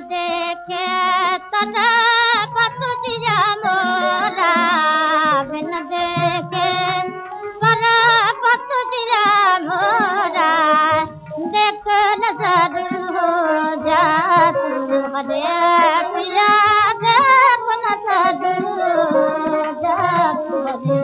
دیکھے تن پتیا مورا بن دیکھے پر پتیا مورا دیکھ نظر ہو جا تجھے پیا دیکھ نظر ہو جا تجھے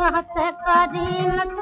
فقط قدیم